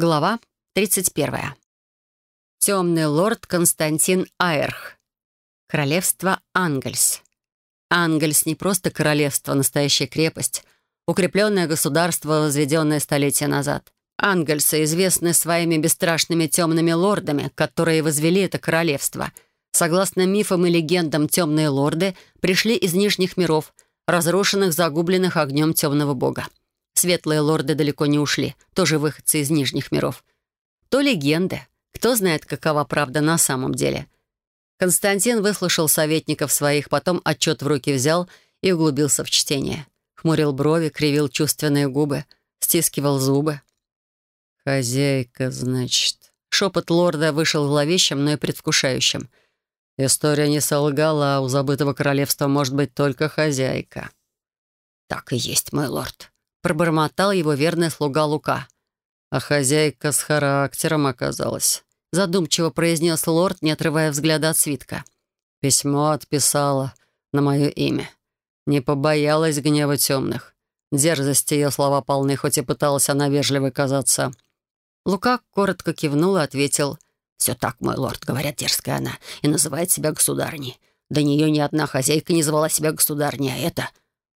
Глава 31. Темный лорд Константин Айрх. Королевство Ангельс. Ангельс не просто королевство, настоящая крепость, укрепленное государство, возведенное столетия назад. Ангельсы известны своими бесстрашными темными лордами, которые возвели это королевство. Согласно мифам и легендам, темные лорды пришли из нижних миров, разрушенных, загубленных огнем темного бога. Светлые лорды далеко не ушли, тоже выходцы из нижних миров. То легенды. Кто знает, какова правда на самом деле. Константин выслушал советников своих, потом отчет в руки взял и углубился в чтение. Хмурил брови, кривил чувственные губы, стискивал зубы. «Хозяйка, значит...» Шепот лорда вышел зловещим, но и предвкушающим. «История не солгала, а у забытого королевства может быть только хозяйка». «Так и есть, мой лорд», пробормотал его верный слуга Лука. А хозяйка с характером оказалась. Задумчиво произнес лорд, не отрывая взгляда от свитка. Письмо отписала на мое имя. Не побоялась гнева темных. Дерзости ее слова полны, хоть и пыталась она вежливой казаться. Лука коротко кивнул и ответил. «Все так, мой лорд, говорят, дерзкая она, и называет себя государней. До нее ни одна хозяйка не звала себя государней, а это...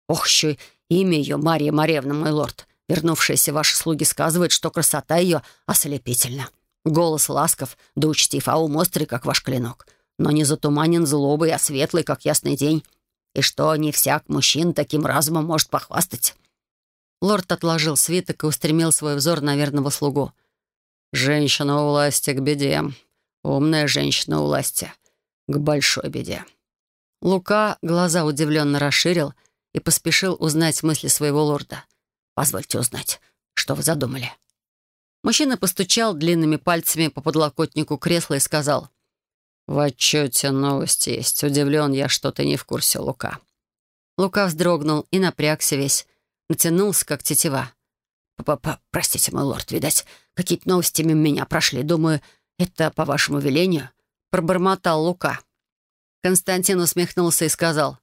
Ох, еще Имя ее Мария Маревна, мой лорд. Вернувшиеся ваши слуги сказывают, что красота ее ослепительна. Голос ласков, да учтив, а ум острый, как ваш клинок. Но не затуманен злобой, а светлый, как ясный день. И что не всяк мужчин таким разумом может похвастать. Лорд отложил свиток и устремил свой взор на верного слугу. «Женщина у власти к беде. Умная женщина у власти к большой беде». Лука глаза удивленно расширил — и поспешил узнать мысли своего лорда. «Позвольте узнать, что вы задумали?» Мужчина постучал длинными пальцами по подлокотнику кресла и сказал. «В отчете новости есть. Удивлен я, что ты не в курсе, Лука». Лука вздрогнул и напрягся весь. Натянулся, как тетива. «П -п «Простите, мой лорд, видать, какие-то новости мимо меня прошли. Думаю, это по вашему велению?» Пробормотал Лука. Константин усмехнулся и сказал.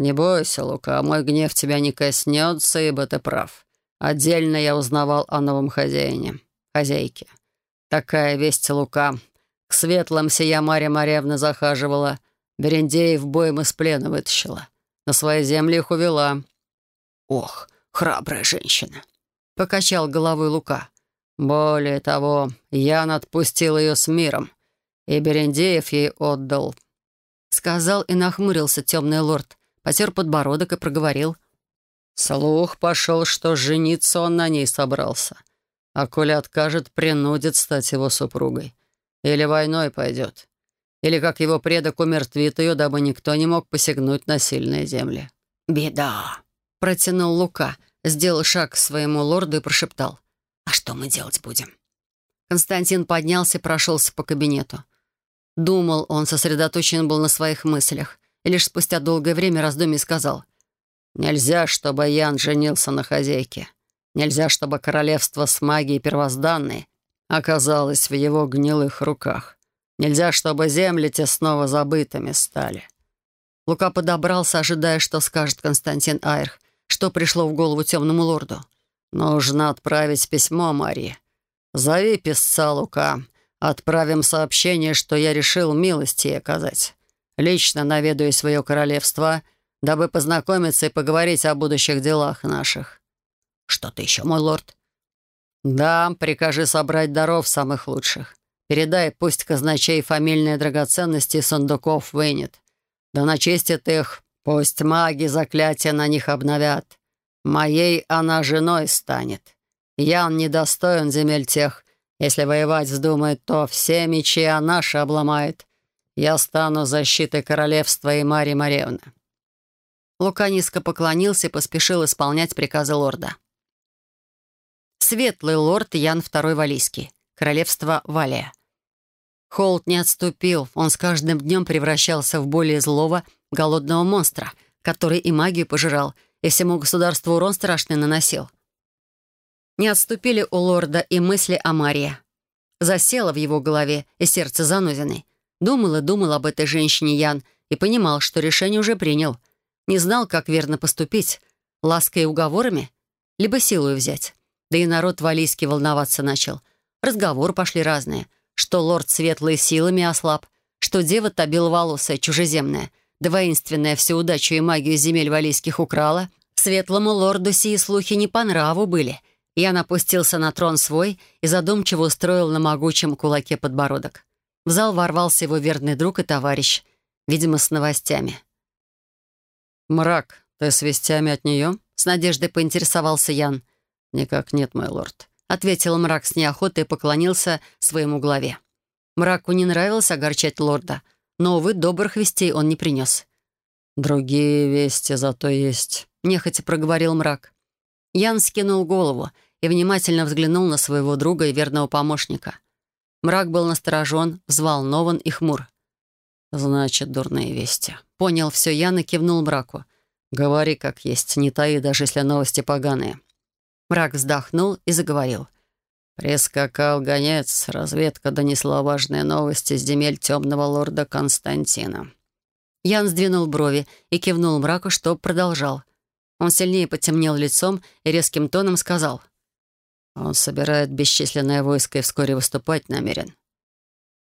«Не бойся, Лука, мой гнев тебя не коснется, ибо ты прав. Отдельно я узнавал о новом хозяине, хозяйке. Такая весть, Лука. К светлым сия Марья Марьевна захаживала. Берендеев боем из плена вытащила. На свои земли их увела». «Ох, храбрая женщина!» — покачал головой Лука. «Более того, Ян отпустил ее с миром, и Берендеев ей отдал». Сказал и нахмурился темный лорд, потер подбородок и проговорил. «Слух пошел, что жениться он на ней собрался. А коли откажет, принудит стать его супругой. Или войной пойдет. Или как его предок умертвит ее, дабы никто не мог посягнуть на сильные земли». «Беда!» — протянул Лука, сделал шаг к своему лорду и прошептал. «А что мы делать будем?» Константин поднялся и прошелся по кабинету. Думал, он сосредоточен был на своих мыслях и лишь спустя долгое время раздумий сказал, «Нельзя, чтобы Ян женился на хозяйке. Нельзя, чтобы королевство с магией первозданной оказалось в его гнилых руках. Нельзя, чтобы земли те снова забытыми стали». Лука подобрался, ожидая, что скажет Константин Айрх, что пришло в голову темному лорду. «Нужно отправить письмо Марии. Зови писца Лука. Отправим сообщение, что я решил милости оказать. Лично наведаю свое королевство, дабы познакомиться и поговорить о будущих делах наших. Что-то еще, мой лорд? Да, прикажи собрать даров самых лучших. Передай, пусть казначей фамильные драгоценности и сундуков вынет. Да начистит их, пусть маги заклятия на них обновят. Моей она женой станет. Ян недостоин земель тех. Если воевать вздумает, то все мечи наши обломает. Я стану защитой королевства и Марии Маревны». Лука низко поклонился и поспешил исполнять приказы лорда. Светлый лорд Ян II Валийский, королевство Валия. Холд не отступил, он с каждым днем превращался в более злого, голодного монстра, который и магию пожирал, и всему государству урон страшный наносил. Не отступили у лорда и мысли о Марии. Засела в его голове и сердце занозиной. Думал и думал об этой женщине Ян и понимал, что решение уже принял. Не знал, как верно поступить. Лаской и уговорами? Либо силой взять. Да и народ валийский волноваться начал. Разговоры пошли разные, что лорд светлые силами ослаб, что дева-то беловолосая, чужеземная, да воинственная всю удачу и магию земель валийских украла. Светлому лорду сии слухи не по нраву были. Я напустился на трон свой и задумчиво устроил на могучем кулаке подбородок. В зал ворвался его верный друг и товарищ, видимо, с новостями. «Мрак, ты с вестями от нее?» — с надеждой поинтересовался Ян. «Никак нет, мой лорд», — ответил мрак с неохотой и поклонился своему главе. Мраку не нравилось огорчать лорда, но, увы, добрых вестей он не принес. «Другие вести зато есть», — нехотя проговорил мрак. Ян скинул голову и внимательно взглянул на своего друга и верного помощника. Мрак был насторожен, взволнован и хмур. «Значит, дурные вести». Понял все Ян и кивнул мраку. «Говори как есть, не таи, даже если новости поганые». Мрак вздохнул и заговорил. Прискакал гонец, разведка донесла важные новости с земель темного лорда Константина. Ян сдвинул брови и кивнул мраку, что продолжал. Он сильнее потемнел лицом и резким тоном сказал. «Он собирает бесчисленное войско и вскоре выступать намерен».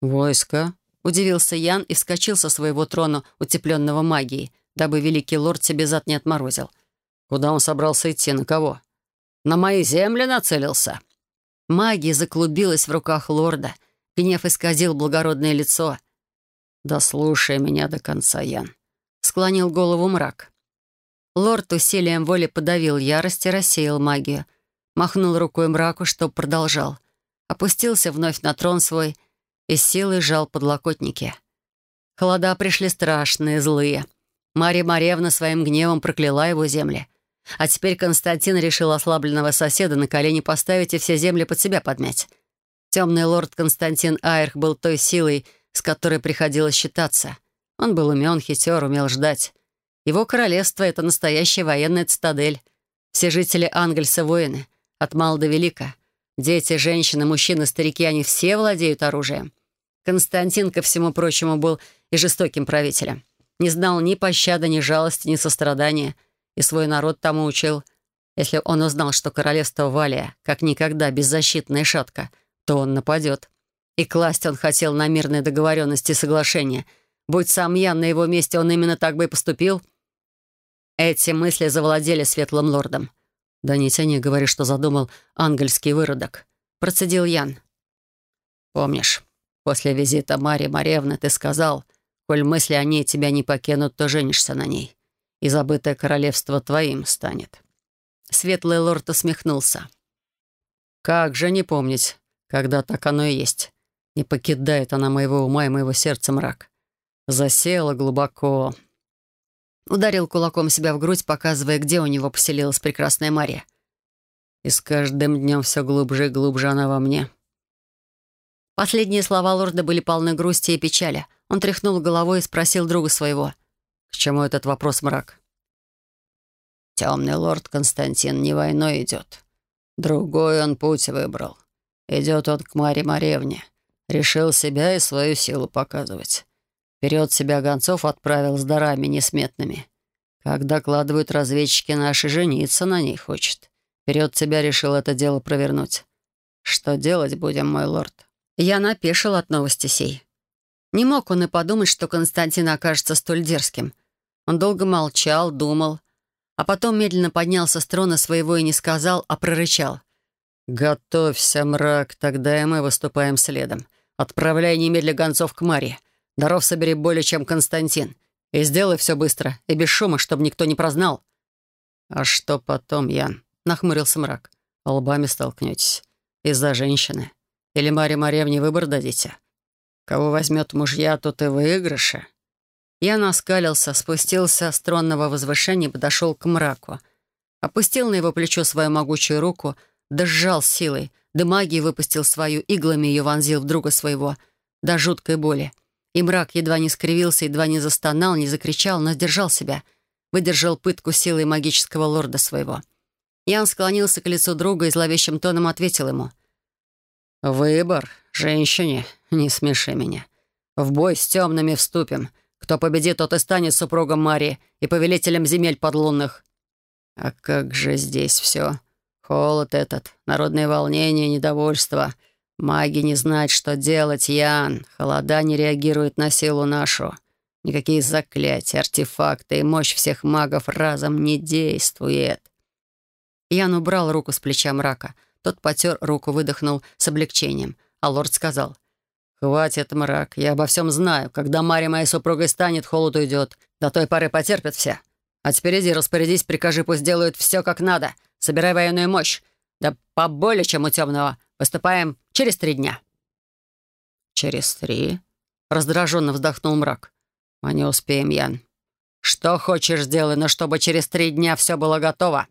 «Войско?» — удивился Ян и вскочил со своего трона, утепленного магией, дабы великий лорд себе зад не отморозил. «Куда он собрался идти? На кого?» «На мои земли нацелился». Магия заклубилась в руках лорда. Гнев исказил благородное лицо. «Да слушай меня до конца, Ян», — склонил голову мрак. Лорд усилием воли подавил ярость и рассеял магию. Махнул рукой мраку, чтоб продолжал. Опустился вновь на трон свой и силой сжал подлокотники. Холода пришли страшные, злые. Марья Маревна своим гневом прокляла его земли. А теперь Константин решил ослабленного соседа на колени поставить и все земли под себя подмять. Темный лорд Константин Айрх был той силой, с которой приходилось считаться. Он был умен, хитер, умел ждать. Его королевство — это настоящая военная цитадель. Все жители Ангельса — воины, от мала до велика. Дети, женщины, мужчины, старики — они все владеют оружием. Константин, ко всему прочему, был и жестоким правителем. Не знал ни пощады, ни жалости, ни сострадания. И свой народ тому учил. Если он узнал, что королевство Валия как никогда беззащитная шатка, то он нападет. И класть он хотел на мирные договоренности и соглашения. Будь сам Ян на его месте, он именно так бы и поступил — эти мысли завладели светлым лордом. «Да не тяни, говори, что задумал ангельский выродок», — процедил Ян. «Помнишь, после визита Марии Маревны ты сказал, коль мысли о ней тебя не покинут, то женишься на ней, и забытое королевство твоим станет». Светлый лорд усмехнулся. «Как же не помнить, когда так оно и есть. Не покидает она моего ума и моего сердца мрак. Засела глубоко, Ударил кулаком себя в грудь, показывая, где у него поселилась прекрасная Мария. И с каждым днем все глубже и глубже она во мне. Последние слова лорда были полны грусти и печали. Он тряхнул головой и спросил друга своего. «К чему этот вопрос, мрак?» «Темный лорд Константин не войной идет. Другой он путь выбрал. Идет он к Маре Маревне. Решил себя и свою силу показывать. Вперед себя гонцов отправил с дарами несметными. Как докладывают разведчики наши, жениться на ней хочет. Вперед себя решил это дело провернуть. Что делать будем, мой лорд?» Я напешил от новости сей. Не мог он и подумать, что Константин окажется столь дерзким. Он долго молчал, думал, а потом медленно поднялся с трона своего и не сказал, а прорычал. «Готовься, мрак, тогда и мы выступаем следом. Отправляй немедля гонцов к Маре. Даров собери более, чем Константин. И сделай все быстро и без шума, чтобы никто не прознал». «А что потом, Ян?» — нахмурился мрак. «Лбами столкнетесь. Из-за женщины. Или Маре Маревне выбор дадите? Кого возьмет мужья, тот и выигрыше». Я наскалился, спустился с тронного возвышения и подошел к мраку. Опустил на его плечо свою могучую руку, да силой, да магией выпустил свою, иглами ее вонзил в друга своего, до жуткой боли. И мрак едва не скривился, едва не застонал, не закричал, но сдержал себя. Выдержал пытку силой магического лорда своего. Ян склонился к лицу друга и зловещим тоном ответил ему. «Выбор, женщине, не смеши меня. В бой с темными вступим. Кто победит, тот и станет супругом Марии и повелителем земель подлунных». «А как же здесь все? Холод этот, народное волнение, недовольство. Маги не знают, что делать, Ян. Холода не реагирует на силу нашу. Никакие заклятия, артефакты и мощь всех магов разом не действует. Ян убрал руку с плеча мрака. Тот потер руку, выдохнул с облегчением. А лорд сказал, «Хватит, мрак, я обо всем знаю. Когда Мария моей супругой станет, холод уйдет. До той поры потерпят все. А теперь иди, распорядись, прикажи, пусть делают все как надо. Собирай военную мощь. Да поболее, чем у темного. Выступаем через три дня». «Через три?» — раздраженно вздохнул мрак. «Мы не успеем, Ян». «Что хочешь, сделай, но чтобы через три дня все было готово».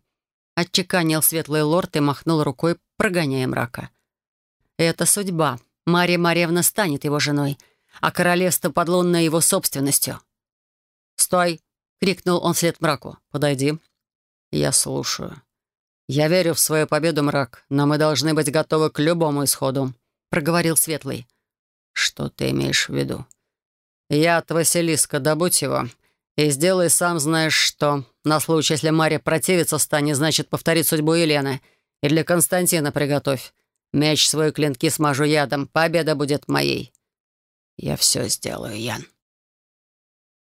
Отчеканил светлый лорд и махнул рукой, прогоняя мрака. «Это судьба. Мария Марьевна станет его женой, а королевство подлунное его собственностью». «Стой!» — крикнул он вслед мраку. «Подойди». «Я слушаю». «Я верю в свою победу, мрак, но мы должны быть готовы к любому исходу», — проговорил Светлый. «Что ты имеешь в виду?» «Я от Василиска, добудь его. И сделай сам знаешь что. На случай, если Мария противится станет, значит, повторить судьбу Елены. И для Константина приготовь. Меч свой клинки смажу ядом. Победа будет моей. Я все сделаю, Ян.